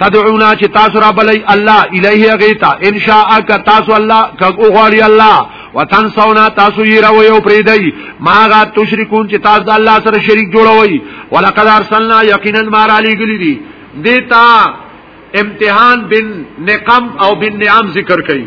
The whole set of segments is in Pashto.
تدعونا چې تاسو را بلای الله الیه غیتا ان شاء ک تاسو الله ک او غواړي الله وتنسونا تاسو یې راوي او پرې دی ما غا تشریکون چې تاسو د الله سره شریک جوړوي ولقد ارسلنا یقینا ما را لګلی دي دیتا امتحان بن نقم او بن نعم ذکر کړي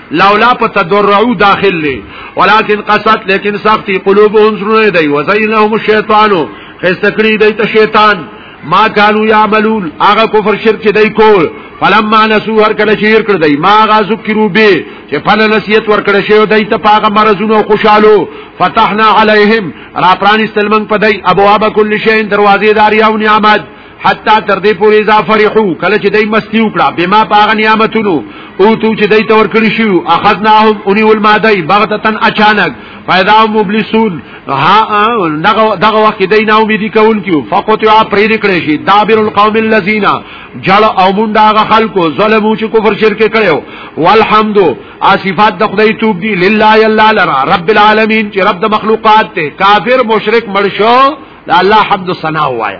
لولا په تدرعو داخل لې ولكن قصد لیکن سختی قلوبهم سرونه دی وزین لهم الشیطان خستکړي دی ته شیطان ما كانوا يعملون هغه کفر شرک دی کول فلما نسو هر کله چې هر کړ دی ما غا ذکرو به چې فن نسیت ور کړ شی دی ته پاغه مرزونو خوشالو فتحنا عليهم را پرانستل من پدای ابواب كل شيء دروازې دار یو نعمت حتا تر دې پورې اذا فرحو کله چې دای مستی وکړه بما پاغ نعمتونو او تو چې دای تور کړی شو اخذناهم اني والمادای بغتتن اچانک فاذا مبلسون ها دغه دغه وخت دای نه امید کول کیو فقطع پرې کړی شي دابر القوم الذين جل او مونږ دغه خلکو ظلمو چې کفر شرک کړو والحمد اصفات د خدای توب دی لله الا لرا رب العالمین چې رب د مخلوقات ته کافر مشرک مرشو الله حمد ثنا وایا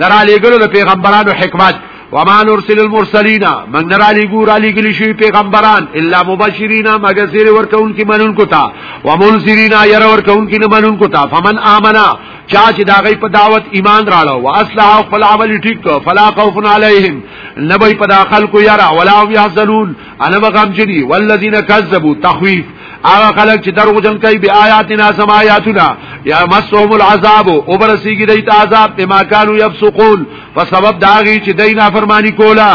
درا لګلو د پیغمبرانو حکمت وما نرسل المرسلین من نرا لګو را لګلی شي پیغمبران الا مبشرین مگر سیر ورکون کی منون کو تا ومنذرین ير ورکون کی نه منون کو تا فمن امنا چا چې دا غي په دعوت ایمان راړو او اصلح خپل عمل ټیک کو فلا خوف علیهم نبی په داخل کو یرا ولا هم يحزنون انا مقام جدی والذین کذبوا تخویف هغه خلک چې دروغ جن کوي بیا آیاتنا سم آیاتنا یا مسهم العذاب او برسیږي د عذاب په ما کانوا یفسقون په سبب داږي چې دای نافرمانی کولا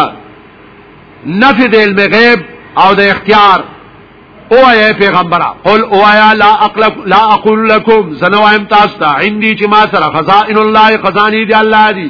نفی د علم غیب او د اختیار او اے پیغمبرا قل او ایا لا اقل لا اقول لكم زنوایم تاسو ته عندي چې ما سره خزائن الله خزانی دی الله دی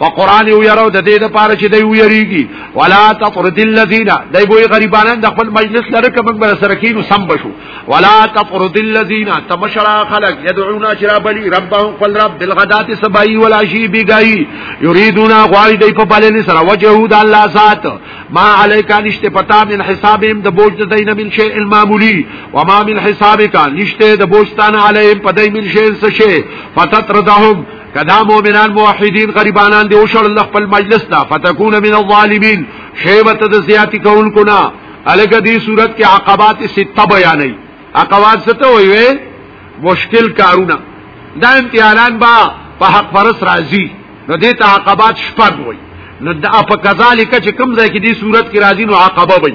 په قران یو یارو د دې لپاره چې دوی ویریږي ولا تفرد الذین دای بوې غریبانان د خپل مجلس لره کوم بر سره کینو سم بشو ولا تفرد الذین تمشرا خلق یدعون شراب لی ربهم قل رب بالغدات سبای ولا شی بیگای یریدون غواړي دای په بلنې سره وجهو د الله ذات ما علیکا نشته پتا من حسابهم د بوج د دین من شی المعمولی و ما من حسابک نشته د بوجتان علیهم پدای من شی څه شی فتتردهم کدا مؤمنان موحدین غریبانان دی وشړ الله خپل مجلس ته فتكون من الظالمین شیبت د زیاتی کون کنا الګ دی صورت کې عقبات سته بیانې عقبات سته وي مشکل کارونه دا امتحانان با په حق فرس راضی نو دې ته عقبات شپږ وي نو دا په کذالک چې کوم ځای کې دی صورت کې راضی نو عقبه وي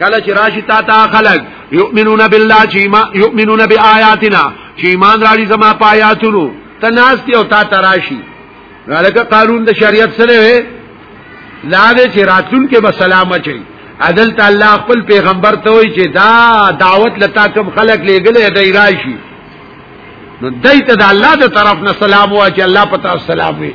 کله چې راشي تا ته خلق یؤمنون بالله چې ما یؤمنون بیااتنا چې ایمان راړي زما پایاتونو تناستی او تا تراشی لکه قانون د شریعت سره وي لا دې چې راتلون کې به سلام اچي عدل تعالی خپل پیغمبر ته وي چې دا دعوت لتا کوم خلق لګلې دی راشي نو دایته د الله د طرف نه سلام واچي الله پتا سلام وي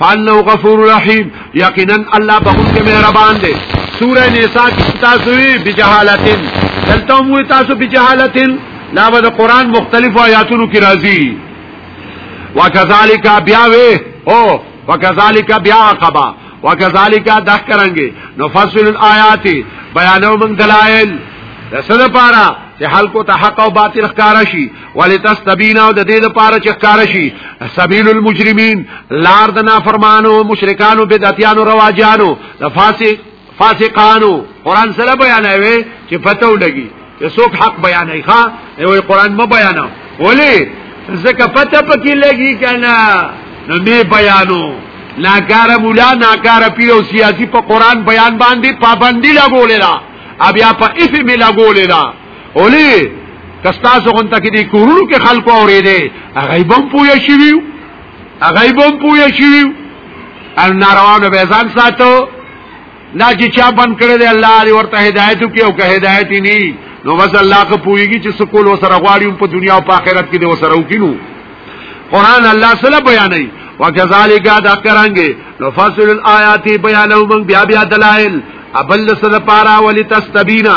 فانه غفور رحیم یقینا الله بخون کې مهربان دی سوره نساء کې تاسو وی بجهالتن دلته مو تاسو بجهالتن لا د قران مختلف آیاتونو کې راځي وکذالک بیا وی او وکذالک بیا قبا وکذالک دخ کرانګي نفصل الایات بیانو من دلائل سره پارا چې خلکو ته حق او باطل ښکارا شي ولتستبین او د دې لپاره چې ښکار شي سبیل المجرمین لار د نافرمانو مشرکانو بدعتیانو رواجانو د فاسق فاسقانو قران سره بیانوي چې پته ولګي چې څوک حق بیانوي ښا یو قران مو بیانو ولی زکه پته پکې لګي کنه نو می بیانو ناکار مولا ناکار پیر او سیاسی په قران بیان باندې پابندی لګولې دا بیا په اسم لګولې دا اولی کستاسو غونته کې دي کورونو کې خلکو اورېدې هغه بم پوهه شي هغه بم پوهه شي ان ناروانو به ځان ساتو لا چې چا بند کړی دی الله دې ورته هدایت وکي او که هدایت نه نو بس الله که پوهیږي چې سکول وسره غواړي په دنیا او په آخرت کې دې وسره وکینو قران الله سره بیانوي وکذالک دا کرانګي نو فصل الایات بیانو من بیا بیا دلائل ابل سره پارا ولی تستبینا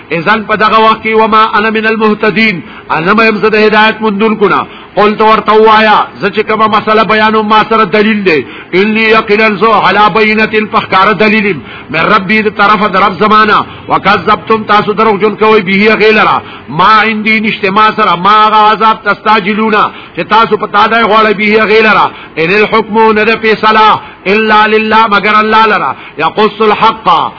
اذن په دغه وخت کې وما انا من المهتدين انا ما يمزد هدايت مندون کنا قول تو ورته وایا زچ کما مسله بیانو ما سره دلیل دی الی یقینا زو علی بینه فخکار دلیل من ربی دی طرف در رب زمانہ وکذبتم تاسو درو جون کوي به غیلرا ما عندي نشته ما سره ما عذاب تستاجلونا چې تاسو پتا دی غواړی به غیلرا ان الحکم نه فیصله الا لله مگر الله لرا یقص الحق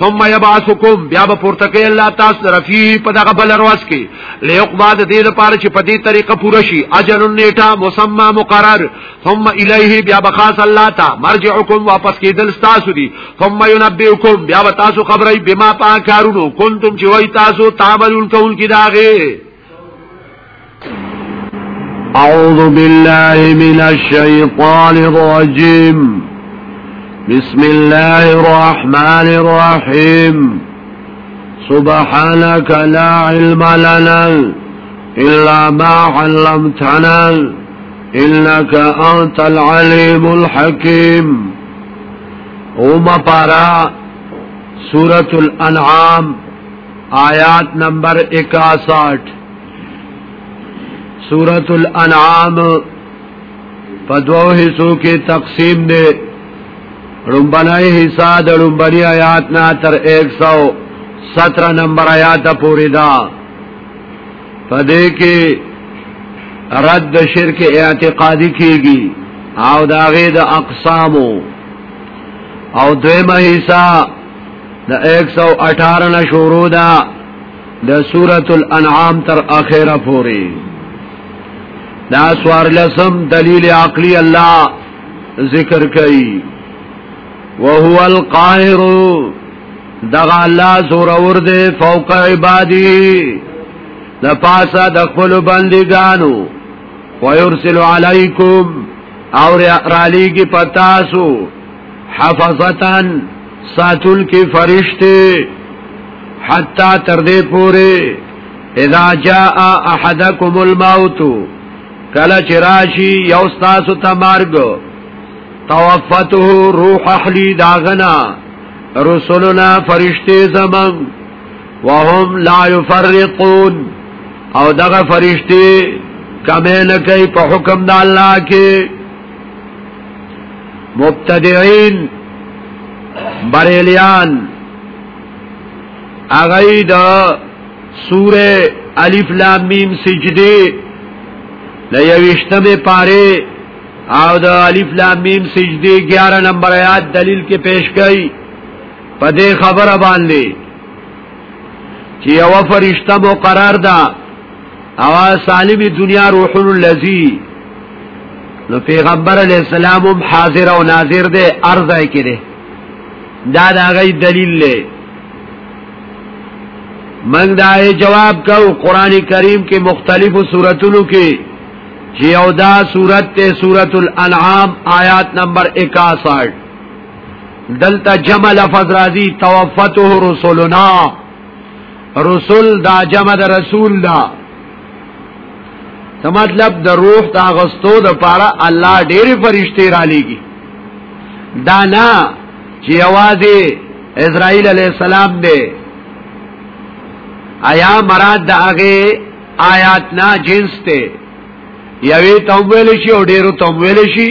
ثم يبعثكم بیا به پورته کوي الله تاسو رفی په دغه بل ورځ کې ليقبا د دې لپاره چې په دې طریقه پوره شي اجل نیټه مسمى مقرر ثم الیه بیا به خاص الله تا مرجعکم واپس کېدل تاسو دي ثم ينبئكم بیا به تاسو خبرې بما پاکارونو کنتم چې وای تاسو تعملون کول کې داغه أعوذ بالله من الشيطان الرجيم بسم الله الرحمن الرحيم سبحانك لا علم لنا إلا ما علمتنا إنك أنت العليم الحكيم اوم پارا سورة الانعام آیات نمبر 61 سورۃ الانعام په دوه حصو کې تقسیم دی رومبنای حصہ د رومبنی آیات نه تر 117 نمبر آیات پورې دا پدې کې رد شرک اعتقادی کیږي او داغه د اقسامو او دویمه حصہ د 118 نه شروع ده د سورۃ الانعام تر اخره پورې دا سوار لسم دلیل عقلی الله ذکر کوي وهو القاهر دغه الله زور اور دے فوق عبادی د پاسا د خپل بندګانو ويرسل علیکم اور علیګ پتاسو حفظتان ساتل کې فرشته حتا تر دې پوره اذا جاء احدكم الموت کله چې راشي یو تاسو ته مرګ توفته روح احلی داغنا رسولنا فرشته زمن وهم لا يفرقون او دغه فرشته کمه نه کوي په حکم د الله کې مبتدعين بریلیان اغی دا سور الف لام میم سجدی لیوشتم پاره او دا الف لام میم سجدی گیارہ نمبر آیات دلیل کې پیش کئی پا دے خبر باندې چې یو فرشتہ مقرر ده او صالب دنیا روح الذی نو پیغمبر علی السلام هم حاضر او ناظر دی ارزای کړي دا دا غي دلیل له من دا جواب کو قران کریم کې مختلفو سوراتونو کې چې او دا سورت ته سورۃ الانعام آیات نمبر 61 دلته جمع لفظ راځي توفته رسولنا رسول دا جمع د رسول دا څه مطلب د روح دا غستو د پاره الله ډېری فرشتي را لېږي دا نه چې یوازې اسرائیل علی السلام دی آیا مراد د هغه آیات نه جنس ته یوې توبل شي او ډېرو توبل شي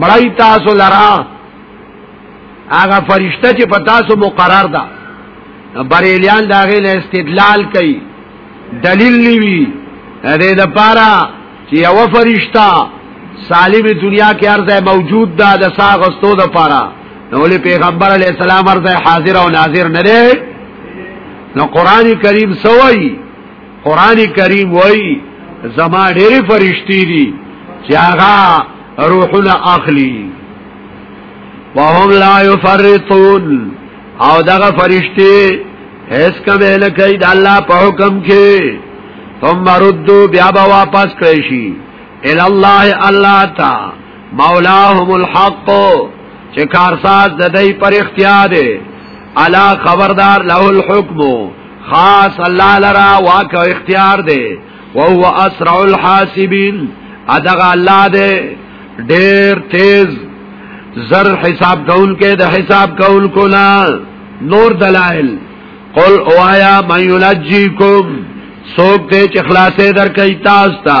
مړی تاسو لرا هغه فرشته چې په تاسو مقرر ده بریلیان دا غي له استدلال کوي دلیل نیوي دې د پاره چې یو فرشته سالم دنیا کې ارزه موجود ده د ساغستو د پاره نو له پیغمبر علی السلام ارزه حاضر او ناظر نه نو قران کریم سوئی قران کریم وای زما ډېر فرشتي دي چې هغه روحونه اخلي وهم لا يفرطون او دغه فرشتي هیڅ کوم نه کوي د الله په حکم کې ثم ردوا بیا به واپس کړی شي ال الله الله تا مولاهم الحق چې کارساز د دې پر اختیار دی الا خبردار له الحکم خاص الله لرا واک او اختیار دی او هو اسرع الحاسبین ادغه الله دی ډیر تیز زر حساب کول کې د حساب کول کولا نور دلائل قل اوایا من یلجیکم سوک دے چه خلاصه در کئی تاستا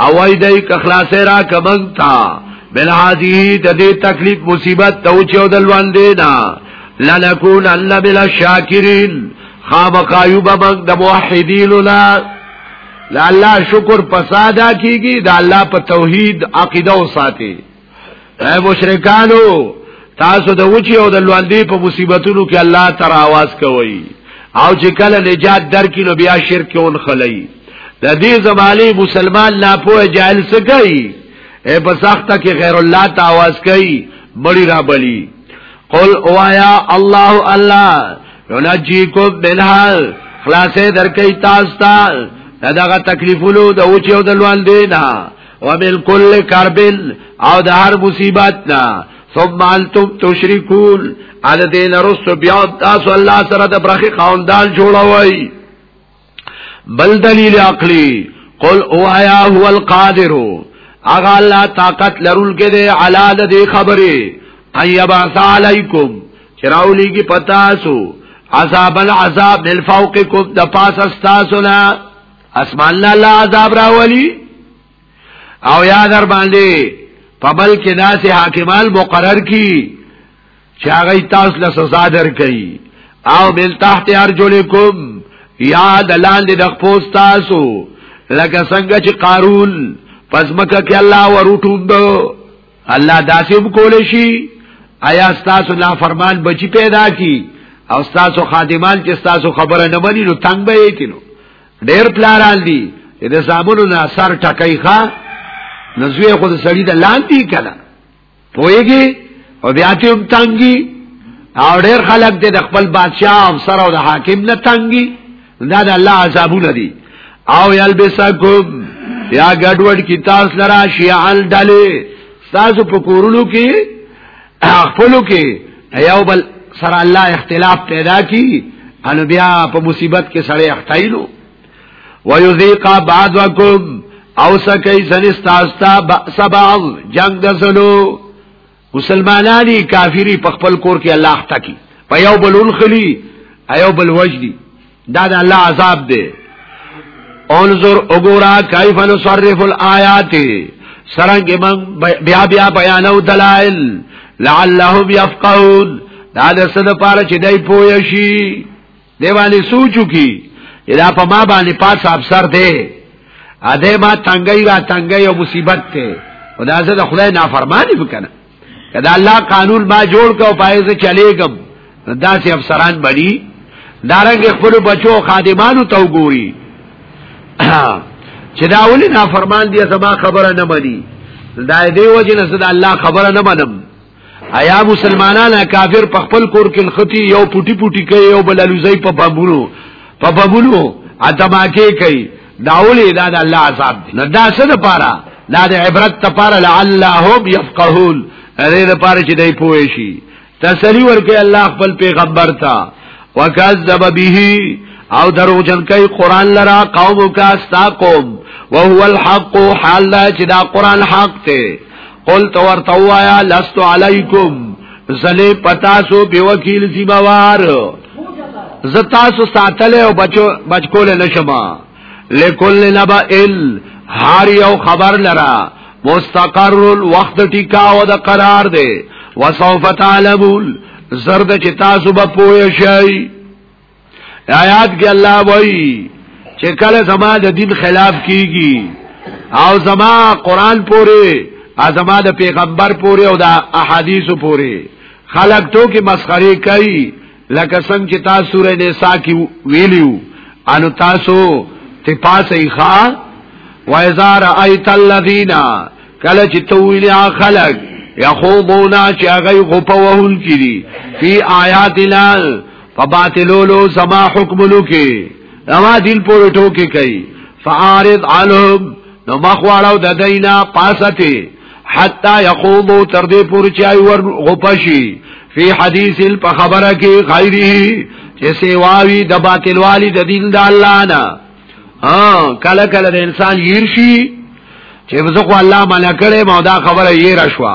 او وای دای ک خلاص را کمنتا بل هذه د دې تکلیف مصیبت ته او چو دلوان دینا لنکون الا بلا شاکرین خامقایو بمن د موحدین لا لا الله شکر پسادا کیږي د الله په توحید عقیده او ساتي اے مشرکانو تاسو د وچی او د لوندې په مصیبتونو کې الله تر आवाज کوي او چې کله نجات درکې نو بیا شرک اون خلای د دې زمالي مسلمان لا په جاهل څه کوي اے په سخته کې غیر الله ته आवाज کوي مړی را بلی قل اوایا الله الله ینجیکم منها خلاصې درکې تاسو ته دغه تکلیفونو د اوچو د لوال دینا وبالکل کربل او د هر مصیبت نه ثم انتم تشركون ا د دین رست بیا تاسو الله سره د برخي خواندان جوړوي بل دلیل عقلی قل او ایا هو القادر اغا الله طاقت لرول کې دی علا د دې خبره ایبا علیکم چراولی کی پتاسو عذاب العذاب من فوقکم د پاس استاسنا اسمان نه الله عذاب راولي او یا در باندې په بل کې داسې حاکمان مقرر کی چې هغه تاسو له سزا درکړي او بل تحت ارجلکم یا دلان دې د خپل تاسو لکه څنګه چې قارون پس مکه کې الله ورټوندو الله داسې وکول شي آیا تاسو لا فرمان بچی پیدا کی او تاسو خادمان چې تاسو خبره نه مني نو تنگ به یې کینو ډېر پلاران دي چې د زامنو نه سر ټکای ښا نزوی خود سړی د لاندې کړه پويږي او بیا ته هم تنګي او ډېر خلک د خپل بادشاہ او سره او د حاکم نه تنګي دا د الله عذابونه دي او یلبسکم یا ګډوډ کی تاسو لرا شیعل دلی تاسو په کورونو کې خپلو کې یو بل سره الله اختلاف پیدا کی ان بیا په مصیبت کې سره اختایلو ويذيق بعضكم او سکی سنستاستا بأس بعض جنگ دسلو مسلمانانی کافری په خپل کور کې الله اخته کی په یو بل انخلی ایو بل وجدی دا د الله عذاب دی انظر وګورا کیف نصرف الایات سرنګ من بیا بیا بیانو دلائل لعلهم یفقهون دا د صد پاره چې دای پوه شي دی باندې سوچو کی دا په ما باندې پاس افسر دی ا دې ما تنګي را تنګي او مصیبت ته او دا زه د خدای نافرمانی وکنه کدا الله قانون ما جوړ کو پای زه چلےګم دا سي افسران بړي دارنګ خپل بچو خادمانو ته وګوري چې دا ولې نافرمان دي زما خبره نه مني دا دې وجه نه زه د الله خبره نه منم ایا مسلمانان کافر په خپل کور کې ختی یو پټی پټی کوي یو بل لوزي په بابونو په بابونو اتماکه کوي داولی دا د الله عذاب دی نه دا څه د پاره دا د عبرت ته پاره لعلهم يفقهون دې د پاره چې دای پوه شي تسلی ورکړي الله خپل پیغمبر ته وکذب به او درو جن کوي قران لرا قوم کا استا قوم وهو الحق حال چې دا قران حق ته قل تو ورته وایا لست علیکم زله پتا سو به وکیل سی باوار زتا سو ساتل او بچو بچکول نشما لکل نبا ال هر یو خبر لرا مستقر وقت ټیکا او د قرار دی وسوف تعلمون زرد چې تاسو به پوه شئ آیات کې الله وایي چې کله زما د دین خلاف کیږي او زما قران پورې ازما د پیغمبر پورې او د احادیث پورې خلق تو کې مسخره کوي لکه څنګه چې تاسو سورې نساء کې ویلیو انو تاسو ته پاسه ښا وایزا رایت الذین کله چې تو ویلی خلق یخوضونا چې هغه غپوهون کړي فی آیاتنا فباطلولو زما حکملو کې روا دل پورې ټوکې کوي فعارض عنهم نو مخواړو د دینا پاسته حتا یقومو تر دې پورې چې ای ور غپشي فی حدیث په خبره کې غیره چې سیواوی د باطل والی د دین د الله نه ها کله کله د انسان یرشي چې زه خو الله منع کړم او دا خبره یې را شوه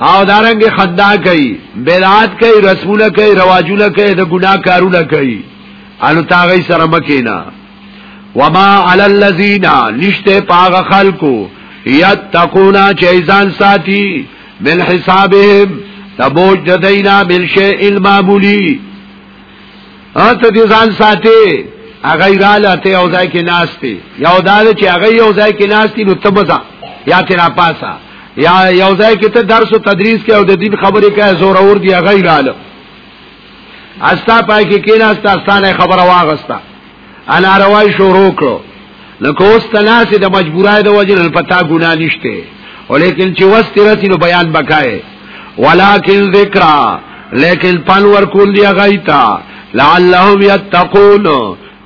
او دارنګ خدا کوي بدعات کوي رسول کوي رواجونه کوي د ګناه کارونه کوي انو تاغی سره مکینا وما علی الذین نشته پاغ خلقو یتقونا چیزان ساتی من حسابهم تبوج دینا من شیء المعمولی اته دې ځان ساتي هغه رااله ته یو ځای کې ناشتي یو دال چې هغه یو ځای کې ناشتي نو تبزا یا تیرا پاسا یا یو ځای کې ته درس او تدریس کې او د دین خبرې کوي زور اور دی هغه رااله استا پای کې کې ناشتا ستانه خبره واغستا الا روای شروع کړو لکه اوس تناسې د مجبورای د وجه نه پتا ګنا نشته ولیکن چې وست رسی نو بیان بکای ولکن ذکر لیکن پن ور کول دی غیتا لعلهم یتقون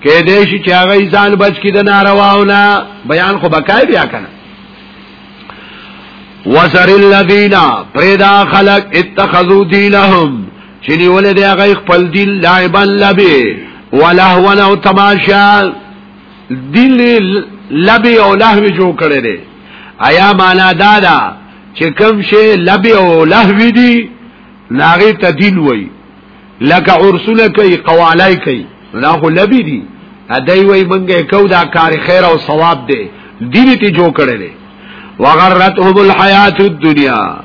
کې دې شي چې هغه ځان بچ کړي د نارواونه بیان خو بکای بیا کنه وسر الذین پردا خلق اتخذوا دینهم چې نیولې دی هغه خپل دین لعب لبه ولهو او تماشا دین لبه او لهو جوړ کړی دی آیا معنا دا ده چې کوم شی لبه او لهو دی ناغه ته دین وای لکه عرسونه کوي قوالای کوي دا خو لبی دي ادای وای منګه کو دا کار خیر او ثواب دی دین ته جوړ کړی دی وغرتهم الحیات الدنیا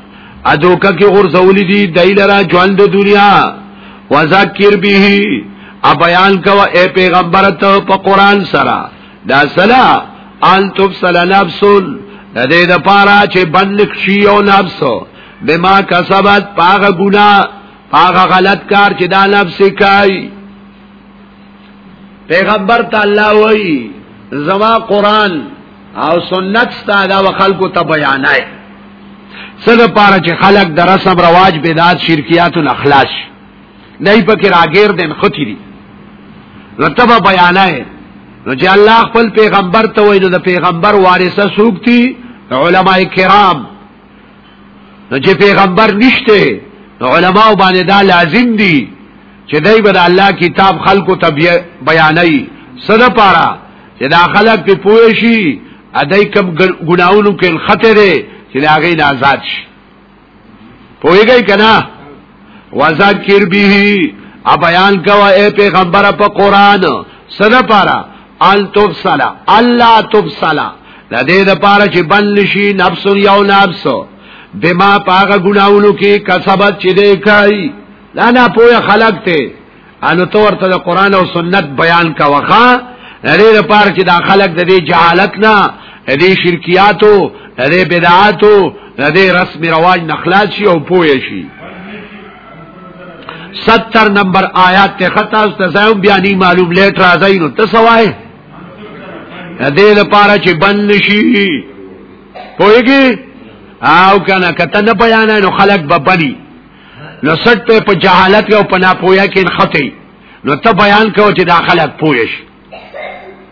ادوکه کې غرزولی دی دای لرا ژوند د دنیا وذکر به ا بیان کوا اے پیغمبر ته په قران سره دا سلا ان تبصل نفس د دې د پاره چې بندک شي او نفس بما کسبت پاغه ګنا پاغه غلط کار چې دا نفس کوي پیغمبر تعالی وای زما قران او سنت ستا دا وخلکو ته بیانای سره پاره چې خلک د رسم رواج بدعت شرکیات او اخلاص نه په کې راګیر دین ختی دي رتب بیانای نو چې الله خپل پیغمبر ته وایي نو د پیغمبر وارثه سوکتی علماء کرام نو چې پیغمبر نشته نو علما باندې دا لازم دي چې دای به الله کتاب خلکو ته بیانای سره پاره چې دا خلک په پوه شي ادای کم ګناونو کې خطر دی چې هغه نه آزاد شي پوهیږي کنه وذکر به ا بیان کوا اے پیغمبر په قران سره پارا ان تبصلا الله تبصلا د دې د پاره چې بند شي نفس یو نفس بما پاغه ګناونو کې کسبت چې دې کوي لا نه پوهه خلق ته انو تو ورته د قران او سنت بیان کا وخا لري لپاره چې دا خلک د دې جهالت نه د دې شرکیاتو د دې بدعاتو د دې رسم رواج نه خلاص شي او پوه شي 70 نمبر آیات ته خطا است زاو بیا نه معلوم لیټ راځي نو ته سوای دې لپاره چې بند شي پوهیږي او کنه کته نه بیان نو خلق به بني نو سټ ته په جهالت او په ناپوهه کې خطي نو ته بیان کوي چې داخلك پوهش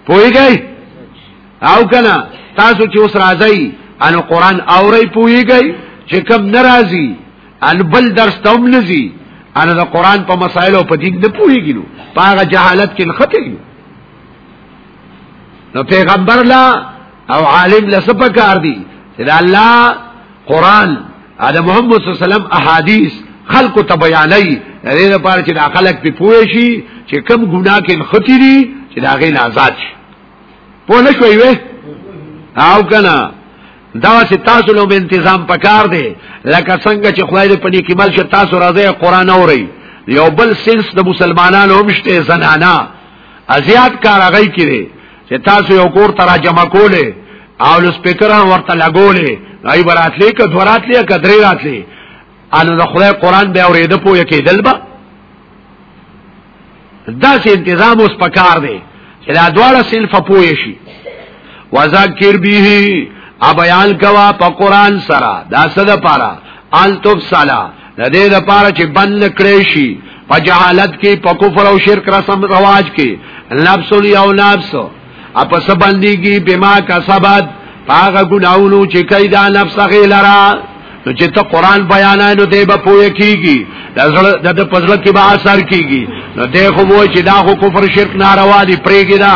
پوهیږي او کنه تاسو چې اوس راځي ان قران اوري پوهیږي چې کم ناراضي ان بل درس ته هم نزي ان د قران په مسائل او په دین نه پوهیږي نو په هغه جهالت کې خطي نو پیغمبر لا او عالم لسپا کار دی چې د الله قران او د محمد صلی الله علیه وسلم احادیث خلق ته بیانای د دې لپاره چې د خلک په پوه شي چې کم ګناه کې ختی دي چې دا غي آزاد شي په نه شوي وې او کنه دا چې تاسو له تنظیم پکار دی لکه څنګه چې خدای دې پني کې مل چې تاسو راځي قران اوري یو بل سنس د مسلمانانو هم شته زنانا ازیات کار هغه کړي چې تاسو یو کور ته راجمع کولې او له سپیکران ورته لګولې راي براتلې ک دوراتلې ک درې راتلې ان د خدای قران به اورېده پو یې کېدل به دا سه تنظیم اوس پکار دی چې دا دواړه سلفه پوي شي وذکر به ا بیان کوا په قران سره دا صد پارا ان تفصلا د دې لپاره چې بند کړی شي په جهالت کې په کفر او شرک رسم رواج کې نفس یو نفس اپ سبندېږي بما کسبت هغه ګناونو چې کیدا نفس غیلرا نو چې ته قران بیانای نو دی به پوهه کیږي د د پزړه کې به اثر کیږي نو دی خو وای چې دا خو کفر شرک ناروا دی پرېګی دا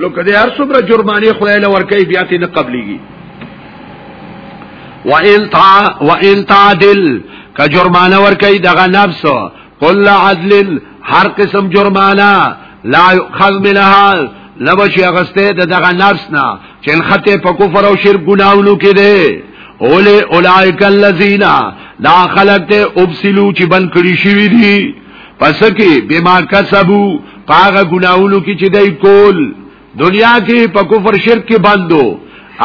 نو کدی هر څومره جرمانه خدای له ورکې بیا ته نه قبليږي وان تا وان تعدل ک جرمانه ورکې دغه نفس کل عدل هر قسم جرمانه لا يؤخذ منها لبشي اغسته دغه نفس نه چې خطه په کفر او شرک ګناونو کې ده اوله اولائک الذین دا خلق ته ابسلو چې بن کړی شوی دي پس کې بما کسبو پاغه ګناونو کې چې دای کول دنیا کې په کفر شرک کې بندو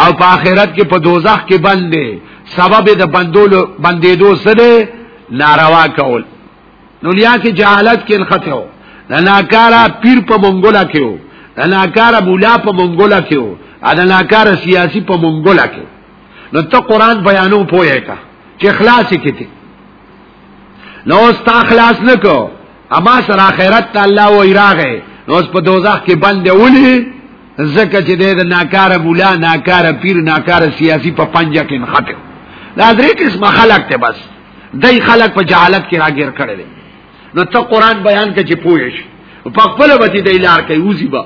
او په آخرت کې په دوزخ کې بندې سبب د بندولو بندیدو سره ناروا کول دنیا کې جهالت کې خطر و ناکارا پیر په مونګولا کې و ناکارا مولا په مونګولا کې و ادا ناکارا سیاسی په مونګولا کې نو ته قران بیانو پوهه کا چې اخلاص کې نو ستا خلاص نکو اما سر آخرت تا اللہ و ایراغه نو اس په دوزخ کې بند اولی زکه چې د ناکاره مولا ناکاره پیر ناکاره سیاسی په پنجه کې نخته دا درې قسمه خلق ته بس دای خلق په جهالت کې راګیر کړي دي نو ته قران بیان کې چې پوهیش په خپل وتی د لار کې وځي با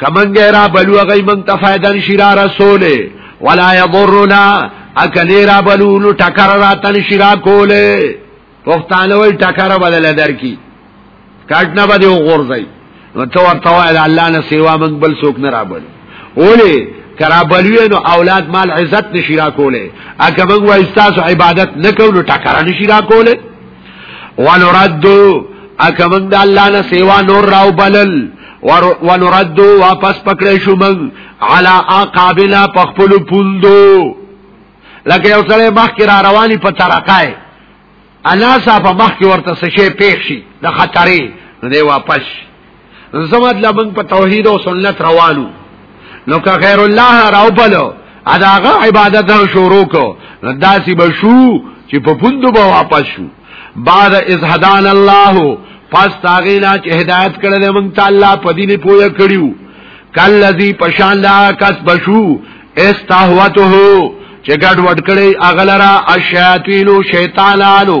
کمنګ را بلو غي من ته فائدہ نشي را رسوله ولا يضرنا اکنه را بلو نو ټکر را تن شي را کوله پښتانه وي ټکر بدل درکي کټ نه بده وغورځي نو ته ورته وای الله نه سیوا من بل څوک نه را بلو اولی کرا بلوی نو اولاد مال عزت نشی را کوله اکه من وای تاسو عبادت نکو نو ټکر نشی را کوله ونردو اکمن د الله نه سیوا نور راو بلل ونردو واپس پکړې شو من علا اقابلا پخپل پوندو لکه یو سره مخ کې را رواني په ترقای الله صاحب مخ کې ورته سشي پېښ شي د خطرې نو دی واپس زمد لبن په توحید او سنت روانو نو که خیر الله راو بلو اداغه عبادت هم شروع کو داسی بشو چې په پوندو به واپس شو بعد از هدان الله پس تاغینا چې هدایت کړل دې مونږ ته الله په دې نه پوهه کړیو کلذي پشان لا کس بشو استهوته چې ګډ وډ کړي اغلرا الشیاطین شیطانانو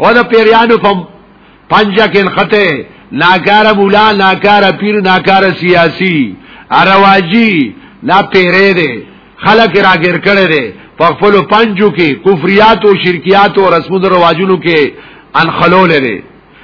او دا پیریانو په پنجا کې خطه ناکار مولا ناکار پیر ناکار سیاسی ارواجی نا پیرې دي خلک راګر کړي دي په خپل پنجو کې کفریات او شرکیات او رسمو رواجونو کې انخلول دي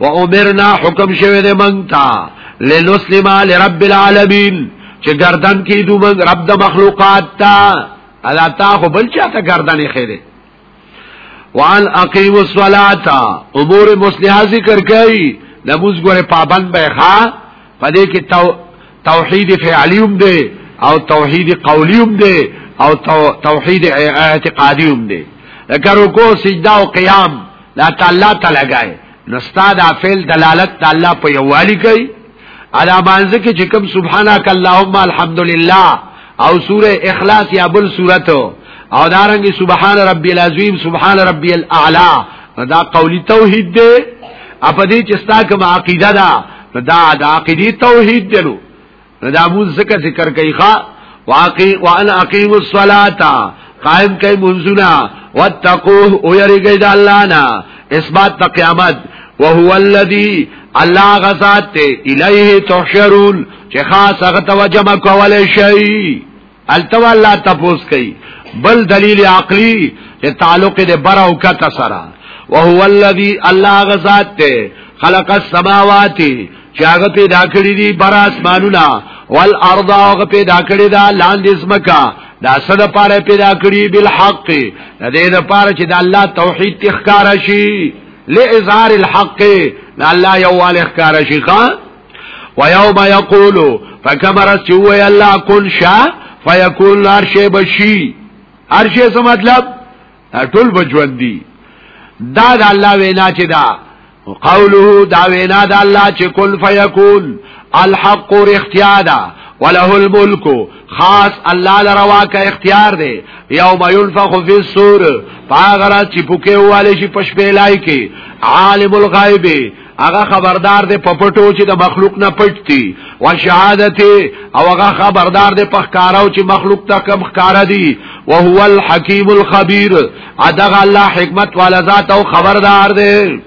و امرنا حکم شوه دې مونږ ته لنسلم لرب العالمین چې گردن کې دو مونږ رب د مخلوقات ته الا تا خو بل چا ته گردن یې خېره وان اقیم الصلاۃ امور مصلحه ذکر کړي لموز ګوره پابند به ښا پدې کې تو توحید فعلی هم دی او توحید قولی هم دی او توحید اعتقادی هم دی لکه رکوع سجده او قیام لا تعالی تعالی غای نو استاد افعل دلالت تعالی په یوالي کوي ادا باندې کې چې کوم سبحانك اللهم الحمدلله او سوره اخلاص یا بل سورت او دارنګ سبحان ربی العظیم سبحان ربی الاعلى دا قولی توحید دی اپ دې چې ستا کوم عقیده ده دا د عقیدی توحید دی نو دا موږ ذکر ذکر کوي ښا واقع وان اقیم الصلاه قائم کئی منزونا واتقوه او یریگئی دا اللہ نا اثبات تا قیامت وهو الذي الله غزاد ته الیه تحشرون چې خاص هغه توجه مکول شي التو الله تپوس کوي بل دلیل عقلی چې تعلق دې بر او کته سره وهو الذي الله غزاد ته خلق السماوات چې هغه پیدا کړی دی بر اسمانونه والارض هغه پیدا کړی دا لاندې زمکا دا صد پاره پیدا کړی بالحق د دې لپاره چې د الله توحید تخکار شي لاظهار الحق د الله یواله ښکار شي ښا ويوم يقول فكبر سوى الله كن شا فيكون هر شی بشي هر شی څه مطلب ټول بجوندي دا د الله وینا چې دا قوله دا وینا د الله چې کل فیکون الحق اختیار ده وله الملک خاص الله لروا کا اختیار دی یوم ينفخ فی الصور پاغرا چې پوکه واله شي پشپېلای کې عالم الغیب هغه خبردار دی په پټو چې د مخلوق نه پټتي او شهادت او هغه خبردار دی په ښکارو چې مخلوق ته کم ښکارا دي او هو الحکیم الخبیر ادغ الله حکمت والا ذات او خبردار دی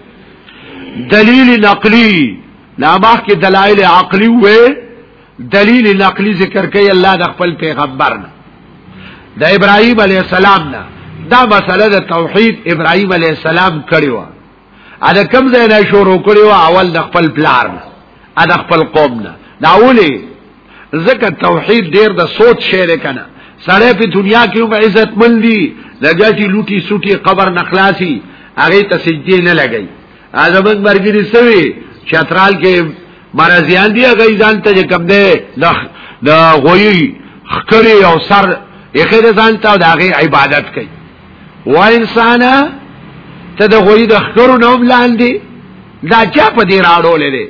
دلیل نقلی نامخ کې دلایل عقلی وې دلیل نقلی ذکر کوي الله د خپل پیغمبر نه د ابراهيم عليه السلام نه دا مسله د توحید ابراهيم عليه السلام کړی و ا د کم ځای نه شروع کړو اول د خپل پلار نه ا د خپل قوم نه دا ولي ځکه توحید ډیر د سوچ شعر کنه سړی په دنیا کې هم عزت مند دي لګاټي لوټي سوټي قبر نخلاصي هغه ته سجدي نه لګي ازمن مرګري سوي چترال کې مرزيان دي هغه ځان ته کم ده د غوي خکري او سر یې خیر ځان ته د هغه عبادت کوي وا انسانا ته د غوی د خکرو نوم لاندې دا چا په دې راړو لري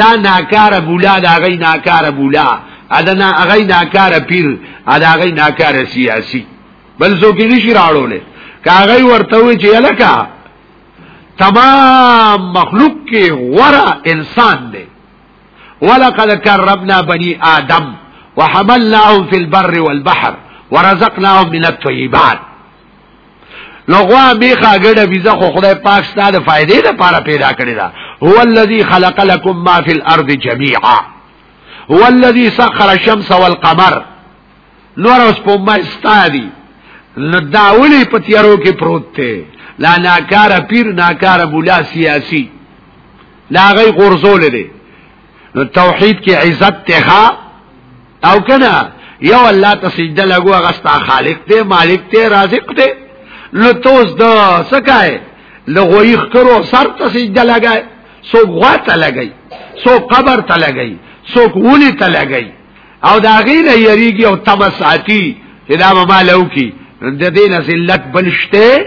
دا ناکاره بولا دا غي ناکاره بولا ادا نا غي ناکاره پیر ادا غي ناکاره سیاسي بل څوک یې نشي راړو لري کاغی ورته وی چې الکا تمام مخلوق کې غره انسان دی ولقد کربنا بنی آدم وحملناهم فی البر والبحر ورزقناهم من الطیبات نو غوا میخه ګډه ویزه خو خدای پاک ستاسو فائدې لپاره پیدا کړی دا هو الذی خلق لكم ما فی الارض جميعا هو الذی سخر الشمس والقمر نور اوس په ما استادی نو داولی په تیارو کې پروت ته لا ناکاره پیر ناکاره بولا سیاسی دا غي غرزول دي نو توحید کې عزت ته او کنه یو الله ته سجده لګو هغه ستا خالق ته مالک ته رازق ته نو توس د سکای لغوی خکرو سر ته سجده لګای سو غوا ته لګای سو قبر ته لګای سو کولی ته لګای او دا غي نه یریږي او تمساتی چې دا مالو کی د دې نه ذلت بلشته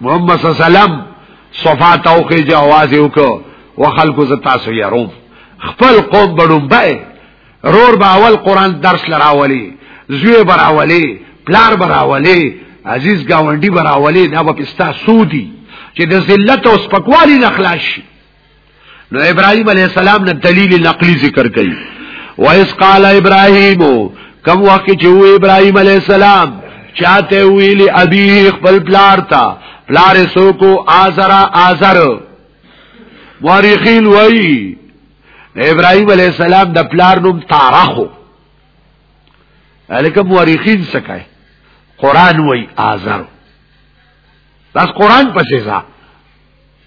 محمد صلی الله علیه وسلم صفا توخه جواز یو کو وخلق ز تاسو یاروم خپل قوم بډوم بای رور با اول قران درس لراولی زوی براولی پلار براولی عزیز گاونډي براولی دا په پستا سودی چې د ذلت او سپکوالی نه خلاص شي نو ابراهيم عليه السلام نه دلیل نقلی ذکر کړي وایس قال ابراهيم کوم وخت چې و ابراهيم عليه السلام چاته ویل ابي خپل پلار تا پلار سو کو آزرا آزر مورخین وایي ابراهيم عليه السلام د پلار نوم تارخو الکه مورخین سکای قران وای آزر بس قران پسې ځه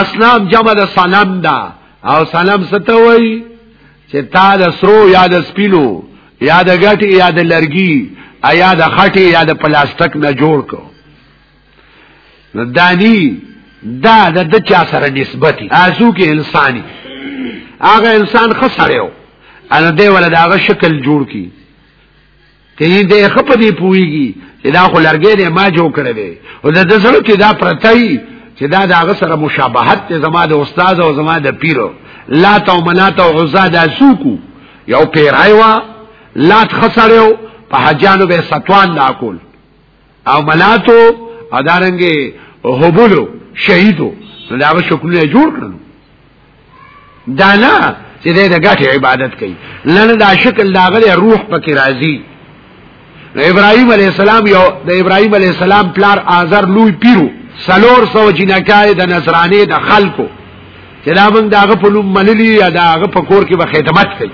اسلام جمع د سلام دا او سلام ستوي چې تا د سرو یا د سپینو یا د غټي یا د لرګي یا د خټي یا د پلاستیک نه جوړ کو دانی دا د د چا سره نسبتي ازو کې انساني هغه انسان خسرېو ان دې ول داغه شکل جوړ کی کدی د خپ دی پویږي چې دا خو لرګې نه ما جوړ کړی دی او د دسلو کې دا پرتای چې دا د هغه سره مشابهت ته زما د استاد او زما د پیرو لات او منات او عزا د سوکو یو پیرایوا لات خسرو په حجانو به ستوان ناکول او ملاتو ادارنګه هبلو شهیدو نو دا به شکلونه جوړ کړل دا نه چې د غټه عبادت کوي لنه دا شکل داغله روح پکې راځي ابراهيم عليه السلام یو د ابراهيم عليه السلام پلار آزر لوی پیرو سلور سو جنکای د نصرانه د خلکو چې دا موږ داغه په لوم منلی یا داغه په کور کې به خدمت کوي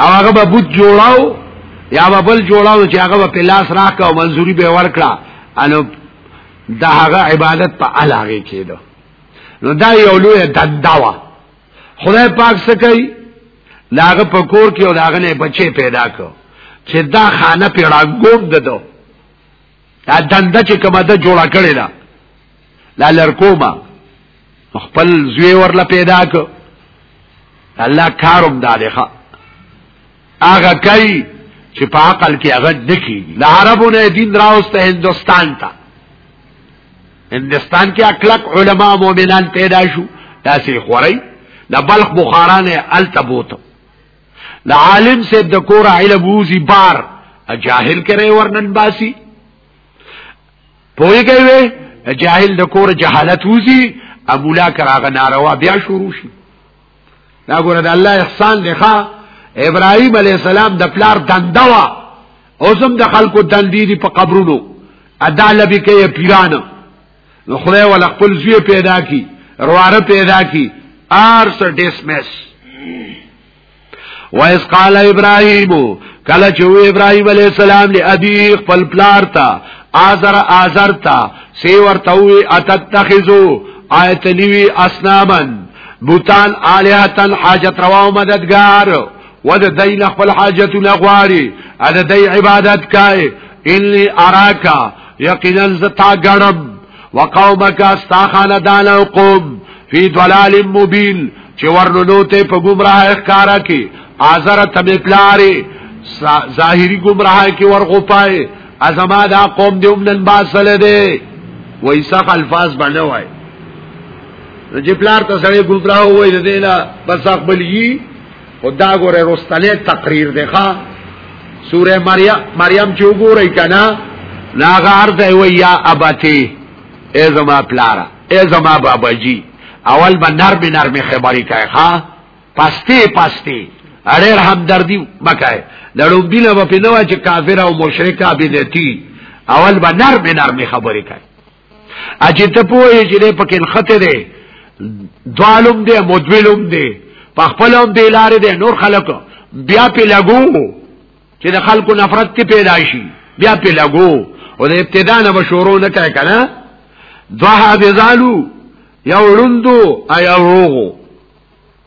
او هغه به بوت جوړاو یا به بل جوړاو چې هغه په لاس راکا او منځوري به ورکړه انو دا هغه عبادت په علاوه کېدو نو دا یو لوی دنداوه خدای پاک سکی داغه په کور کې او داغه نه بچي پیدا کو چې دا خانه پیړا ګوب ددو دا دنده چې کومه ده جوړه کړې ده لا لرکوما خپل زوی ورله پیدا ک الله کاروم دا دی ښا هغه کوي چې په عقل کې هغه نکېږي د عربو نه دین راوسته هندستان ته هندستان کې اکلک علما مؤمنان پیدا شو داسې خوري د بلخ بخارانه التبوت د عالم سے د کور علم وزي بار جاهل کرے ورنن باسی پوئی گئی وے جاهل د کور جهالت وزي ابولا کراغه ناروا بیا شروع شي دا ګوره د الله احسان دی ښا ابراهيم عليه السلام د پلار دندوا اوسم د خلکو دندې دي په قبرونو ادا لبي کې پیرانه نو خدای ول خپل زوی پیدا کی رواره پیدا کی ارس ډیسمس وایس قال ابراهیم کله چې ابراهیم علی السلام له ابي خپل پلار تا آزر آزر تا سی ورته وی اتتخذو آیت نیوی اسنامن بوتان الہتن حاجت روا او مددگار ود دای له خپل حاجتونه غواړي ا د دای عبادت کای ان اراکا یقینا زتا غړب وقومک استا خاندان او قوم فی ضلال مبین چې ورنلو ته په گمراه ښکارا کې آزر تبه پلاری ظاهری گمراه کې ورغو پای ازما دا قوم دې ومنن باسل دې وای صح الفاظ باندې وای چې پلار ته سره ګمراه وای دې نه بس خپل یي خدا ګوره رستله تقریر دی ښا سوره مریم مریم چې وګورئ کنه ناغه ارته وی یا ابتی ای زما پلارا ای زما بابا جی اول به نرم نرم خبرې کوي ښا پستی پستی اړه همدردی مکای لړو بینه په نوای چې کافر او مشرک ابدتی اول به نرم نرم خبرې کوي اجه ته پوهې چې دې پکې خطه دې دوالم دې مدویلم دې په خپل هم دې لارې دې نور خلق بیا په لګو چې د خلکو نفرت ته پیدا شي بیا په لګو او د ابتدا نه بشورو نه کوي کنه دوه حافظالو یو لوندو ایو روغو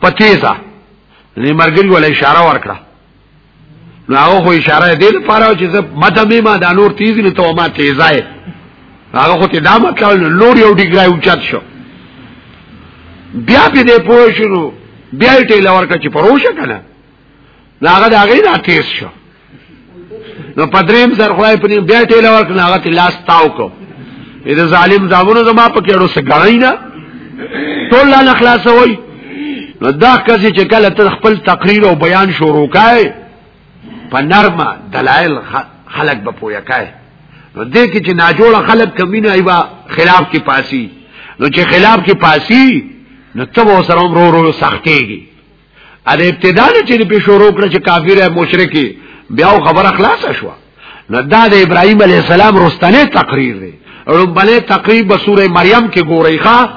پتیزا لې مرګري ولا اشاره ورکړه نو هغه خو اشاره دې لپاره چې زه ماته به ما دا نور تیز نه ته ما تیزای هغه خو ته دا مطلب نور یو ډیګرای اوچت شو بیا په دې پوه شو بیا ټیل ورکړه چې پروشه کنه ناغه دا غي دا تیز شو نو پدریم سر خدای په نیم بیا ټیل ورک نه غته لاس تاو کو دې ظالم زامونو زما په کېړو سګړای نه ټول لا خلاصوي نو دا کزي چې کله ته خپل تقریر او بیان شروع کای په نرمه دلایل خلق به پویا کای نو دې کې چې ناجوړه خلق کمینه ایوا خلاف کې پاسی نو چې خلاف کې پاسی نو ته وسره ورو ورو سختيږي اره ابتدا نه چې په شروع کړ چې کافر او مشرکی بیا خبره خلاصه شو نو دا د ابراهيم عليه السلام رستنه تقریر دی ربله تقریر به سوره مریم کې ګورې ښا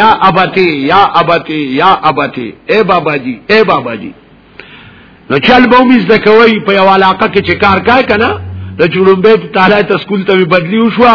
یا ابتی یا ابتی یا ابتی اے بابا جی اے بابا جی نو چل به مې زده کوي په یو علاقه کې چې کار کای کنه د جوړومبه تعالی ته سکول ته بدلی وشو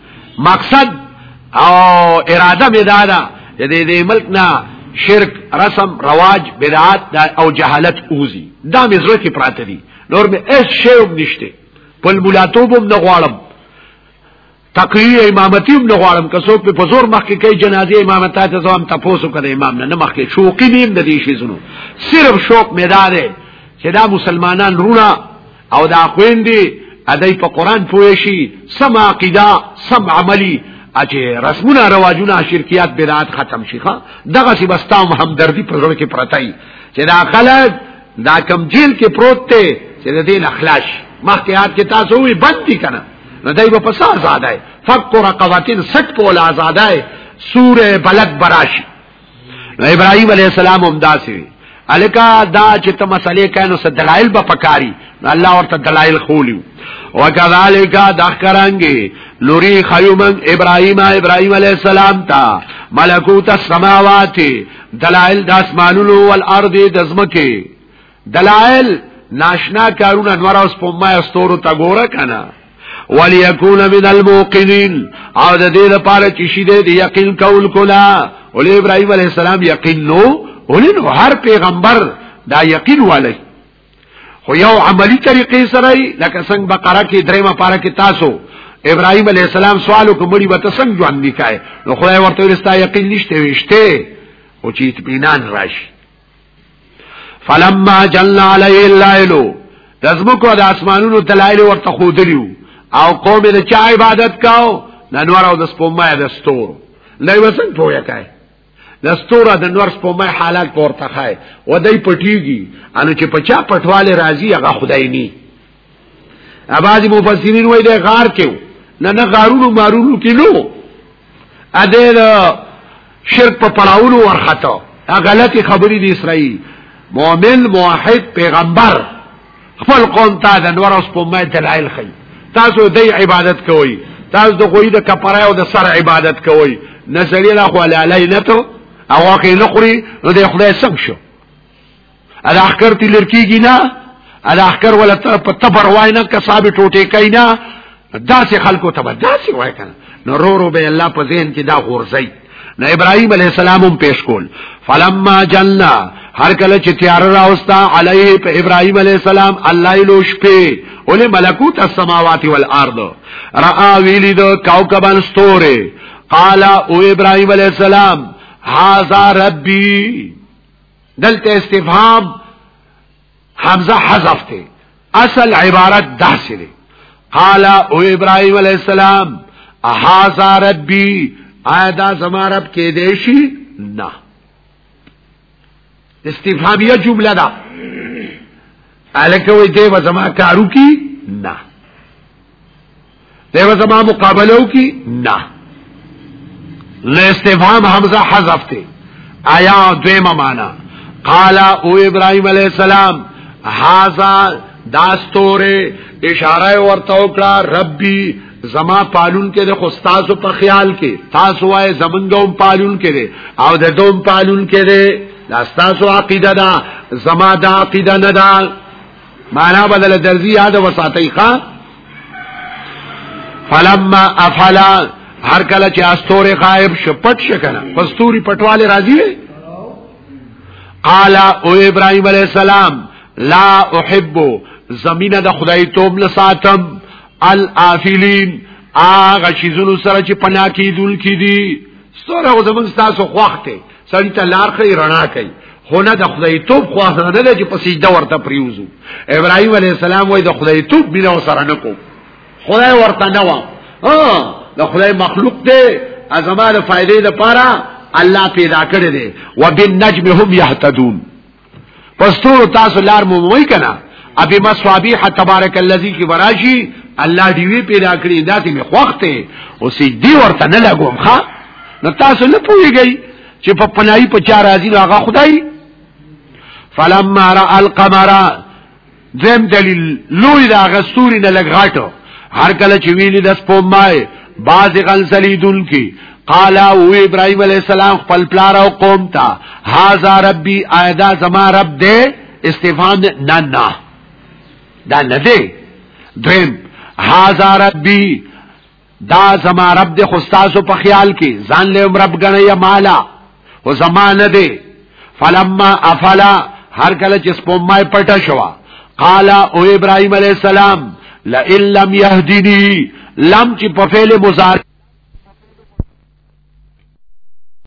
مقصد او اراده مې دا ده چې د دې ملک نه شرک رسم رواج بدعات او جهالت اوزي دا مې زړه کې پراته دي نور مې هیڅ شی هم نشته په مولاتوب هم نه غواړم تقریر امامتی هم نغوارم که څوک په زور مخ کې کوي جنازه امامت ته ځم تاسو کړه امام نه مخ کې شوقي نیم د دې شي زنو صرف شوق میدان دی چې دا مسلمانان رونه او دا خويندې ادای په قران پوه شي سم عقیده سم عملی اچې رسمونه رواجونه شرکیات بدعات ختم شي ښا دغه سی بستام همدردی پر ځړ کې پرتای چې دا خلک دا کم جیل کې پروت ته چې د دین اخلاص مخکیات کې تاسو وی بندي کنه نو دای په سا آزاد ہے فق رقبتین سټ پول آزاد ہے سوره بلد براشی نو ابراهيم عليه السلام هم داسي الکا دا چې ته مسلې کینو څه دلایل به پکاري الله ورته دلایل خولیو وکذالک دخرنګي لوري خيومن ابراهيم ابراهيم عليه السلام تا ملکوت السماوات دلائل د اسمانونو والارض د زمکه دلائل ناشنا کارونه نور اوس په ما استورو تا ګوره کنه وليكون من الموقنين او د دې لپاره چې شي دې یقین کول کولا ول ابراهيم عليه السلام یقین نو ولین هر پیغمبر دا یقین والي خو یو عملی طریقې سره لکه څنګه بقره کې درېمه پاره کې تاسو ابراهيم عليه السلام سوالو کومړي وته څنګه ژوند نکای نو خدای ورته ورستا یقین نشته وشته او چې اطمینان راشي فلما جل علی الليل دزمکو د اسمانونو دلایل ورته خودلیو او قوم د چا عبادت کاو د نور او د سپومه د ستور لای وسن پویا کای د ستوره د نور سپومه حالات پورته خای و دای پټیږي انو چې پچا پټواله راضی هغه خدای نی اباظي مفسرین وای د غار کې نه نه غارونو مارونو کې نو ا دې شرک په پړاولو ورخته غلطي خبرې دي اسرائیل مؤمن موحد پیغمبر خپل قوم ته د نور اوس په مې دلایل خي تاسو د عبادت کوئ تاسو د غوی د کپرای او د سر عبادت کوئ نظریه لا خو لاله نه ته او واقع نه خوري نو د خدای سم شو الاخکر تی لرکیږي نه الاخکر ولا په تبر وای نه کساب ټوټه کای نه داسې خلکو ته داسې وای کنه نو رو رو به الله په ذهن کې دا غورځي نو ابراهيم عليه السلام هم پیش کول فلما جننا هر کله چې تیار راوستا علیه په ابراهيم عليه السلام الله لو شپه اول ملکوت السماوات والارض را ویلی دو کوكبن ستوره قال او ابراهيم عليه السلام هاذا ربي دلته استفهام حمزه حذف ته اصل عبارت داسې دی قال او ابراهيم عليه السلام احاذا ربي ادا زما رب کې دی شي نه استفهامیه جمله ده الکه وې دې زما کارو کې نه دی به زما مقابله وکي نه له استفهام حمزه حذف ته آیا دویمه معنا قال او ابراهيم عليه السلام هاذا داستوره اشاره ورته وکړه ربي زما پالون کې د خوستاسو په خیال کې تاسو وای زمنګوم پالون کې دي او د دوم پالون کې دي دا تاسو عقیده ده زما دا عقیده نه ده معنا بدل درځي یاد وساتای ښا فلما افلا هر کله چې استور غائب شپټ شکنه پستوري پټواله راځي قال او ابراهيم عليه السلام لا احب زمينه د خدای توب نه ساتم الافلين اغه شي زونو سره چې پنا کې دول کې دي ستوره زمون تاسو خوخته سړی ته لار کوي رڼا کوي خو نه د خدای توپ خو نه ده چې په سجده ورته پریوزو ابراهيم عليه السلام وای د خدای توپ بنا سره نه کو خدای ورته نه و ها د خدای مخلوق دی ازمال فائدې لپاره الله پیدا کړی دی وبالنجم هم يهتدون پستور تاسو لار مو وای کنه ابي مصابيح تبارك الذي کی براشي الله دی وی پیدا کړی داسې می خوخته او سي دی ورته نه لګوم ښا نو تاسو نه پوهیږئ چې په پناهي په چار راځي هغه خدای فلما را القمر دویم دلیل لوی د هغه ستوري نه لږ غاټو هر کله چې ویلي د سپومای باز غلسلیدون کی قال او ابراهيم عليه السلام خپل پلار او قوم ته هاذا ربي ايدا زما رب دې استفهام نه نه دا نه دې دریم هاذا ربي دا زما رب دې خستاسو په خیال کې ځان له رب غنی مالا او زمانه دې فلما افلا هر کله چې سپومای پټه شوا قال او ابراهيم عليه السلام لئن لم يهدني لم چې په فعل مضارع